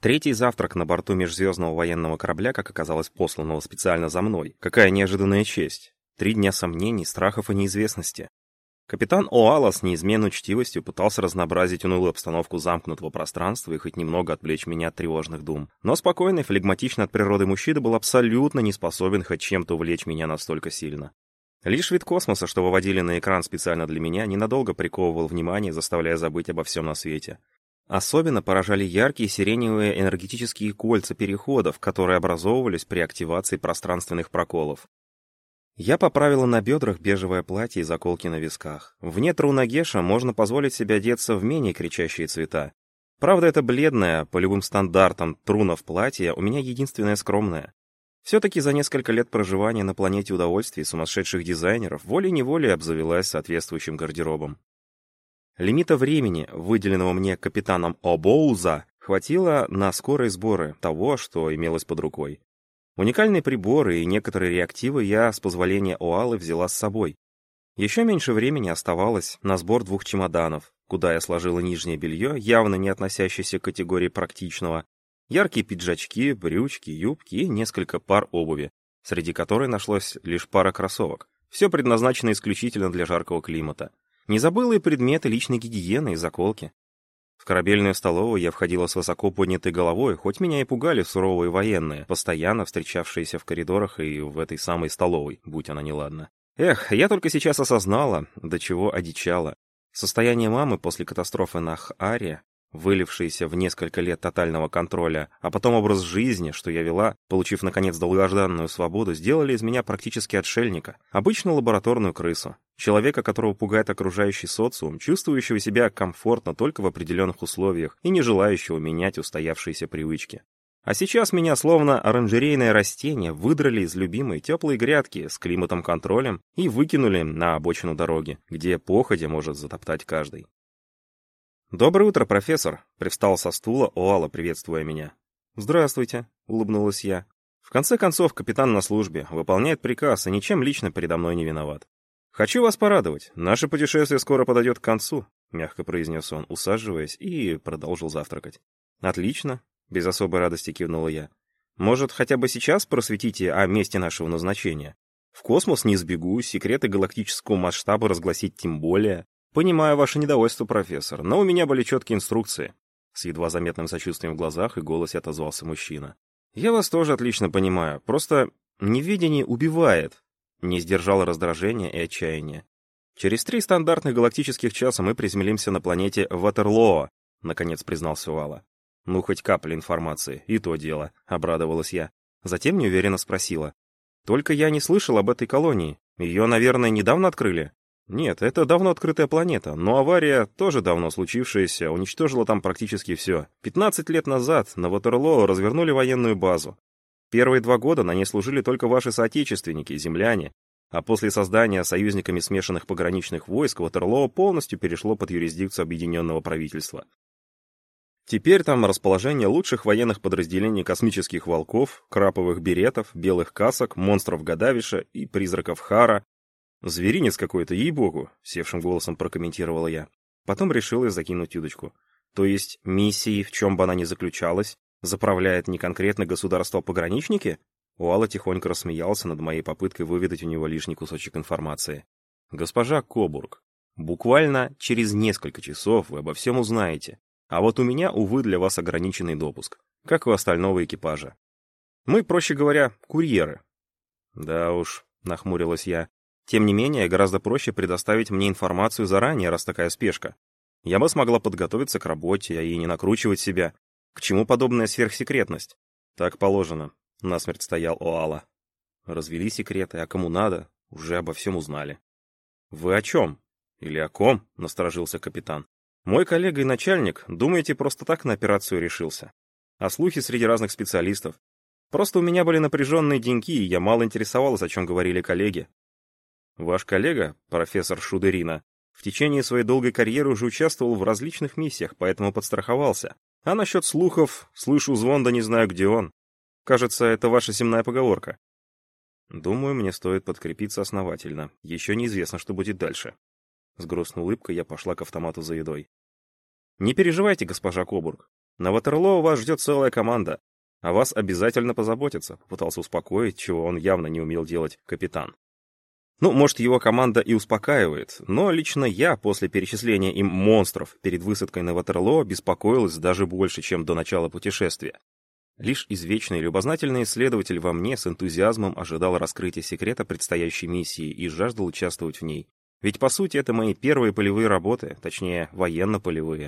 Третий завтрак на борту межзвездного военного корабля, как оказалось, посланного специально за мной. Какая неожиданная честь. Три дня сомнений, страхов и неизвестности. Капитан Оала с неизменной учтивостью пытался разнообразить унылую обстановку замкнутого пространства и хоть немного отвлечь меня от тревожных дум. Но спокойный, флегматичный от природы мужчина был абсолютно не способен хоть чем-то увлечь меня настолько сильно. Лишь вид космоса, что выводили на экран специально для меня, ненадолго приковывал внимание, заставляя забыть обо всем на свете. Особенно поражали яркие сиреневые энергетические кольца переходов, которые образовывались при активации пространственных проколов. Я поправила на бедрах бежевое платье и заколки на висках. Вне Трунагеша можно позволить себе одеться в менее кричащие цвета. Правда, это бледное, по любым стандартам, трунов платье у меня единственное скромное. Все-таки за несколько лет проживания на планете удовольствий сумасшедших дизайнеров волей-неволей обзавелась соответствующим гардеробом. Лимита времени, выделенного мне капитаном Обоуза, хватило на скорые сборы того, что имелось под рукой. Уникальные приборы и некоторые реактивы я, с позволения Оалы, взяла с собой. Еще меньше времени оставалось на сбор двух чемоданов, куда я сложила нижнее белье, явно не относящееся к категории практичного, яркие пиджачки, брючки, юбки и несколько пар обуви, среди которой нашлось лишь пара кроссовок. Все предназначено исключительно для жаркого климата. Не забыла и предметы личной гигиены и заколки. В корабельную столовую я входила с высоко поднятой головой, хоть меня и пугали суровые военные, постоянно встречавшиеся в коридорах и в этой самой столовой, будь она неладна. Эх, я только сейчас осознала, до чего одичала. Состояние мамы после катастрофы на Харе вылившиеся в несколько лет тотального контроля, а потом образ жизни, что я вела, получив, наконец, долгожданную свободу, сделали из меня практически отшельника, обычную лабораторную крысу, человека, которого пугает окружающий социум, чувствующего себя комфортно только в определенных условиях и не желающего менять устоявшиеся привычки. А сейчас меня, словно оранжерейное растение, выдрали из любимой теплой грядки с климатом-контролем и выкинули на обочину дороги, где походя может затоптать каждый. «Доброе утро, профессор!» — привстал со стула Оала, приветствуя меня. «Здравствуйте!» — улыбнулась я. «В конце концов, капитан на службе, выполняет приказ и ничем лично передо мной не виноват. Хочу вас порадовать, наше путешествие скоро подойдет к концу», — мягко произнес он, усаживаясь, и продолжил завтракать. «Отлично!» — без особой радости кивнула я. «Может, хотя бы сейчас просветите о месте нашего назначения? В космос не сбегу, секреты галактического масштаба разгласить тем более. «Понимаю ваше недовольство, профессор, но у меня были четкие инструкции». С едва заметным сочувствием в глазах и голосе отозвался мужчина. «Я вас тоже отлично понимаю, просто неведение убивает». Не сдержало раздражения и отчаяния. «Через три стандартных галактических часа мы приземлимся на планете Ватерлоо», — наконец признался Вала. «Ну, хоть капля информации, и то дело», — обрадовалась я. Затем неуверенно спросила. «Только я не слышал об этой колонии. Ее, наверное, недавно открыли?» Нет, это давно открытая планета, но авария, тоже давно случившаяся, уничтожила там практически все. 15 лет назад на Ватерлоо развернули военную базу. Первые два года на ней служили только ваши соотечественники, земляне, а после создания союзниками смешанных пограничных войск Ватерлоо полностью перешло под юрисдикцию объединенного правительства. Теперь там расположение лучших военных подразделений космических волков, краповых беретов, белых касок, монстров Гадавиша и призраков Хара, «Зверинец какой-то, ей-богу», — севшим голосом прокомментировала я. Потом решила закинуть удочку. То есть миссией, в чем бы она ни заключалась, заправляет не конкретно государство-пограничники? Уалла тихонько рассмеялся над моей попыткой выведать у него лишний кусочек информации. «Госпожа Кобург, буквально через несколько часов вы обо всем узнаете. А вот у меня, увы, для вас ограниченный допуск, как и у остального экипажа. Мы, проще говоря, курьеры». «Да уж», — нахмурилась я, тем не менее, гораздо проще предоставить мне информацию заранее, раз такая спешка. Я бы смогла подготовиться к работе и не накручивать себя. К чему подобная сверхсекретность? Так положено. Насмерть стоял Оала. Развели секреты, а кому надо, уже обо всем узнали. «Вы о чем? Или о ком?» — насторожился капитан. «Мой коллега и начальник, думаете, просто так на операцию решился? А слухи среди разных специалистов? Просто у меня были напряженные деньки, и я мало интересовалась, о чем говорили коллеги. Ваш коллега, профессор Шудерина, в течение своей долгой карьеры уже участвовал в различных миссиях, поэтому подстраховался. А насчет слухов, слышу звон, да не знаю, где он. Кажется, это ваша земная поговорка. Думаю, мне стоит подкрепиться основательно. Еще неизвестно, что будет дальше. С грустной улыбкой я пошла к автомату за едой. Не переживайте, госпожа Кобург. На Ватерлоо вас ждет целая команда. О вас обязательно позаботятся», — попытался успокоить, чего он явно не умел делать капитан. Ну, может, его команда и успокаивает, но лично я после перечисления им монстров перед высадкой на Ватерлоо беспокоилась даже больше, чем до начала путешествия. Лишь извечный любознательный исследователь во мне с энтузиазмом ожидал раскрытия секрета предстоящей миссии и жаждал участвовать в ней. Ведь, по сути, это мои первые полевые работы, точнее, военно-полевые.